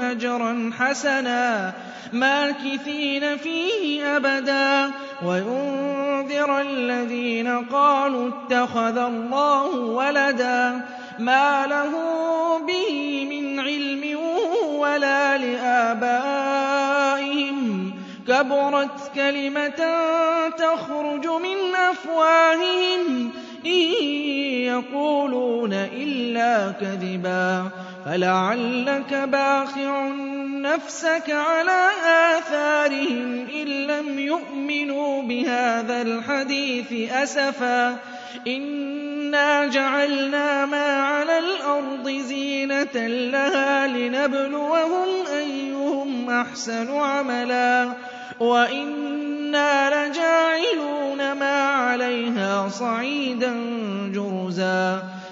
أجرا حسنا ماكثين فيه أبدا. وينذر الذين قالوا اتخذ الله ولدا ما له به من علم ولا لآبائهم. كبرت كلمة تخرج من أفواههم إن يقولون إلا كذبا. فلعلك باخع نفسك على آثارهم إن لم يؤمنوا بهذا الحديث أسفا إنا جعلنا ما على الأرض زينة لها لنبلوهم أيهم أحسن عملا وإنا لجاعلون ما عليها صعيدا جرزا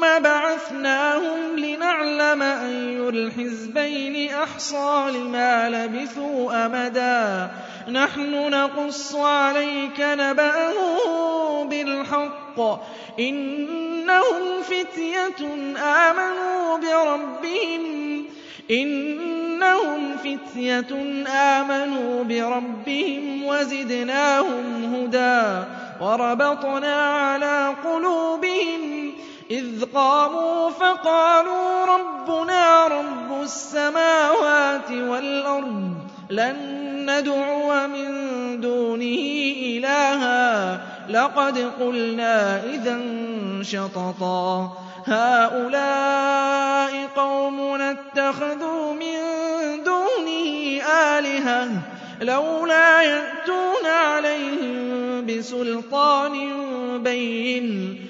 ثم بعثناهم لنعلم أي الحزبين أحصى لما لبثوا أمدا نحن نقص عليك نبأهم بالحق. إنهم فتية آمنوا بربهم. إنهم فتية آمنوا بربهم وزدناهم هدى. وربطنا على قلوبهم إذ قاموا فقالوا ربنا رب السماوات والأرض لن ندعو من دونه إلها. لقد قلنا إذا شططا. هؤلاء قومنا اتخذوا من دونه آلهة. لولا يأتون عليهم بسلطان بين.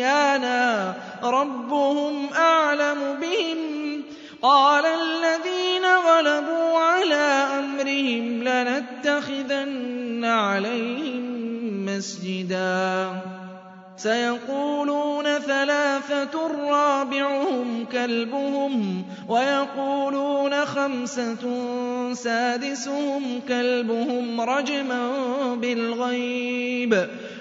بنيانا ربهم أعلم بهم. قال الذين غلبوا على أمرهم لنتخذن عليهم مسجدا. سيقولون ثلاثة رابعهم كلبهم ويقولون خمسة سادسهم كلبهم رجما بالغيب.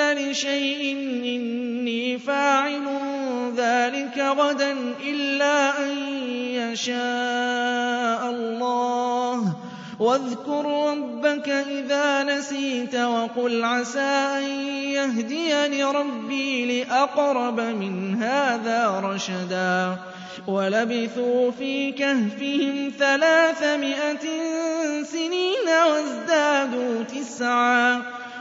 لشيء إني فاعل ذلك غدا إلا أن يشاء الله. واذكر ربك إذا نسيت وقل عسى أن يهديني ربي لأقرب من هذا رشدا. ولبثوا في كهفهم ثلاثمائة سنين وازدادوا تسعا.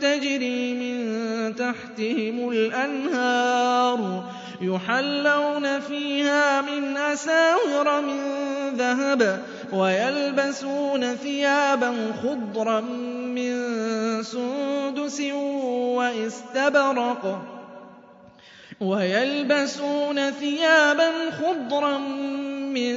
تجري من تحتهم الأنهار يحلون فيها من أساور من ذهب ويلبسون ثيابا خضرا من سندس وإستبرق ويلبسون ثيابا خضرا من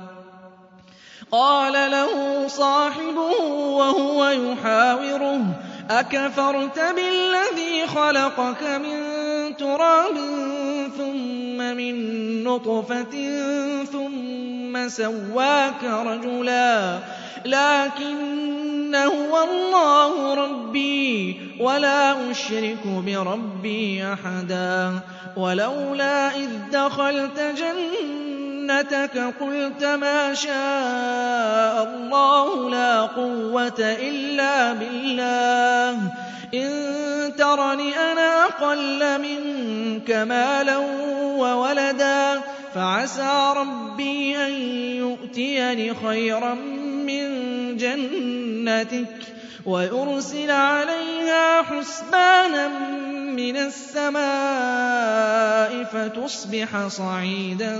قَالَ لَهُ صَاحِبُهُ وَهُوَ يُحَاوِرُهُ أَكَفَرْتَ بِالَّذِي خَلَقَكَ مِن تُرَابٍ ثُمَّ مِن نُّطْفَةٍ ثُمَّ سَوَّاكَ رَجُلًا لَّٰكِنَّ هُوَ اللَّهُ رَبِّي وَلَا أُشْرِكُ بِرَبِّي أَحَدًا وَلَوْلَا إِذْ دَخَلْتَ جَنَّتَكَ قُلْتَ مَا شَاءَ اللَّهُ لَا قُوَّةَ إِلَّا بِاللَّهِ إِن تَرَنِ أَنَا أَقَلَّ مِنكَ مَالًا وَوَلَدًا فَعَسَىٰ رَبِّي أَن يُؤْتِيَنِ خَيْرًا مِّن جَنَّتِكَ وَيُرْسِلَ عَلَيْهَا حُسْبَانًا مِّنَ السَّمَاءِ فَتُصْبِحَ صَعِيدًا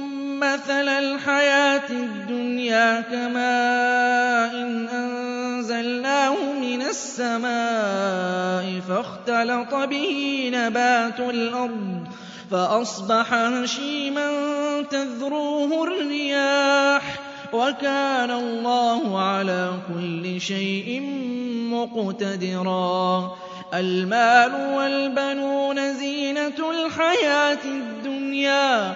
مَّثَلَ الْحَيَاةِ الدُّنْيَا كَمَاءٍ أَنزَلْنَاهُ مِنَ السَّمَاءِ فَاخْتَلَطَ بِهِ نَبَاتُ الْأَرْضِ فَأَصْبَحَ هَشِيمًا تَذْرُوهُ الرِّيَاحُ ۗ وَكَانَ اللَّهُ عَلَىٰ كُلِّ شَيْءٍ مُّقْتَدِرًا الْمَالُ وَالْبَنُونَ زِينَةُ الْحَيَاةِ الدُّنْيَا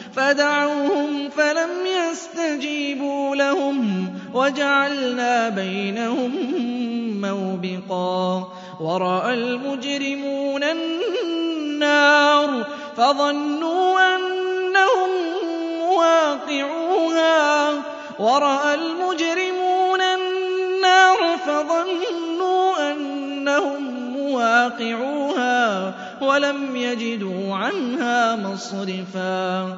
فَلَمْ يَسْتَجِيبُوا لَهُمْ وَجَعَلْنَا بَيْنَهُم مَّوْبِقًا وَرَأَى الْمُجْرِمُونَ النَّارَ فَظَنُّوا أَنَّهُم مُّوَاقِعُوهَا وَرَأَى الْمُجْرِمُونَ النَّارَ فَظَنُّوا أَنَّهُم مُّوَاقِعُوهَا وَلَمْ يَجِدُوا عَنْهَا مَصْرِفًا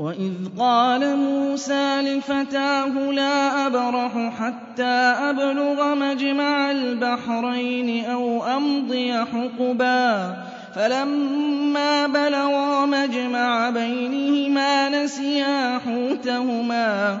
وَإِذْ قَالَ مُوسَىٰ لِفَتَاهُ لَا أَبْرَحُ حَتَّىٰ أَبْلُغَ مَجْمَعَ الْبَحْرَيْنِ أَوْ أَمْضِيَ حُقُبًا فَلَمَّا بَلَغَا مَجْمَعَ بَيْنِهِمَا نَسِيَا حُوتَهُمَا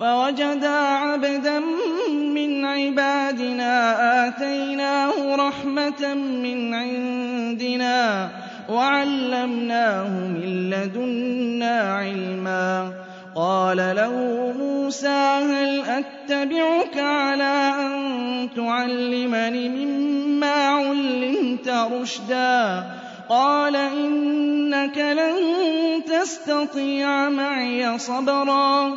فَوَجَدَا عَبْدًا مِّنْ عِبَادِنَا آتَيْنَاهُ رَحْمَةً مِّنْ عِندِنَا وَعَلَّمْنَاهُ مِن لَّدُنَّا عِلْمًا. قَالَ لَهُ مُوسَىٰ هَلْ أَتَّبِعُكَ عَلَىٰ أَن تُعَلِّمَنِ مِمَّا عُلِّمْتَ رُشْدًا؟ قَالَ إِنَّكَ لَن تَسْتَطِيعَ مَعِيَ صَبْرًا.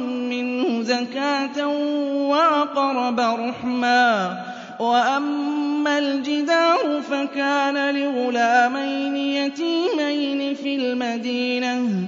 زكاة وأقرب رحما وأما الجدار فكان لغلامين يتيمين في المدينة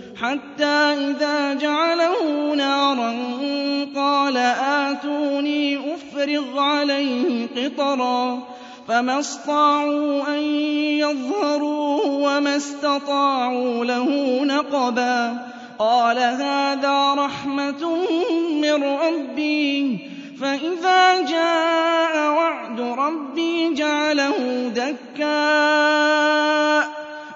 حَتَّىٰ إِذَا جَعَلَهُ نَارًا قَالَ آتُونِي أُفْرِغْ عَلَيْهِ قِطْرًا فَمَا اسْطَاعُوا أَن يَظْهَرُوهُ وَمَا اسْتَطَاعُوا لَهُ نَقْبًا قَالَ هَٰذَا رَحْمَةٌ مِّن رَّبِّي فَإِذَا جَاءَ وَعْدُ رَبِّي جَعَلَهُ دَكَّاءَ ۖ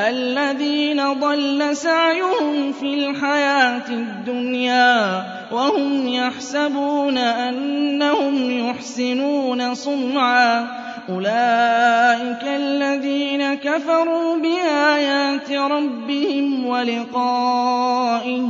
الَّذِينَ ضَلَّ سَعْيُهُمْ فِي الْحَيَاةِ الدُّنْيَا وَهُمْ يَحْسَبُونَ أَنَّهُمْ يُحْسِنُونَ صُنْعًا. أُولَٰئِكَ الَّذِينَ كَفَرُوا بِآيَاتِ رَبِّهِمْ وَلِقَائِهِ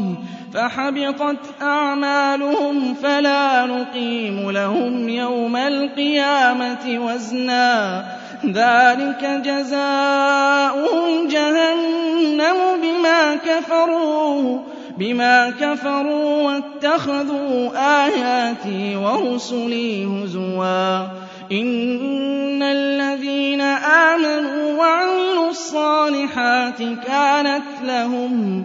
فَحَبِطَتْ أَعْمَالُهُمْ فَلَا نُقِيمُ لَهُمْ يَوْمَ الْقِيَامَةِ وَزْنًا. ذَٰلِكَ جَزَاؤُهُمْ جَهَنَّمُ بِمَا كَفَرُوا بِمَا كَفَرُوا وَاتَّخَذُوا آيَاتِي وَرُسُلِي هُزُوًا. إِنَّ الَّذِينَ آمَنُوا وَعَمِلُوا الصَّالِحَاتِ كَانَتْ لَهُمْ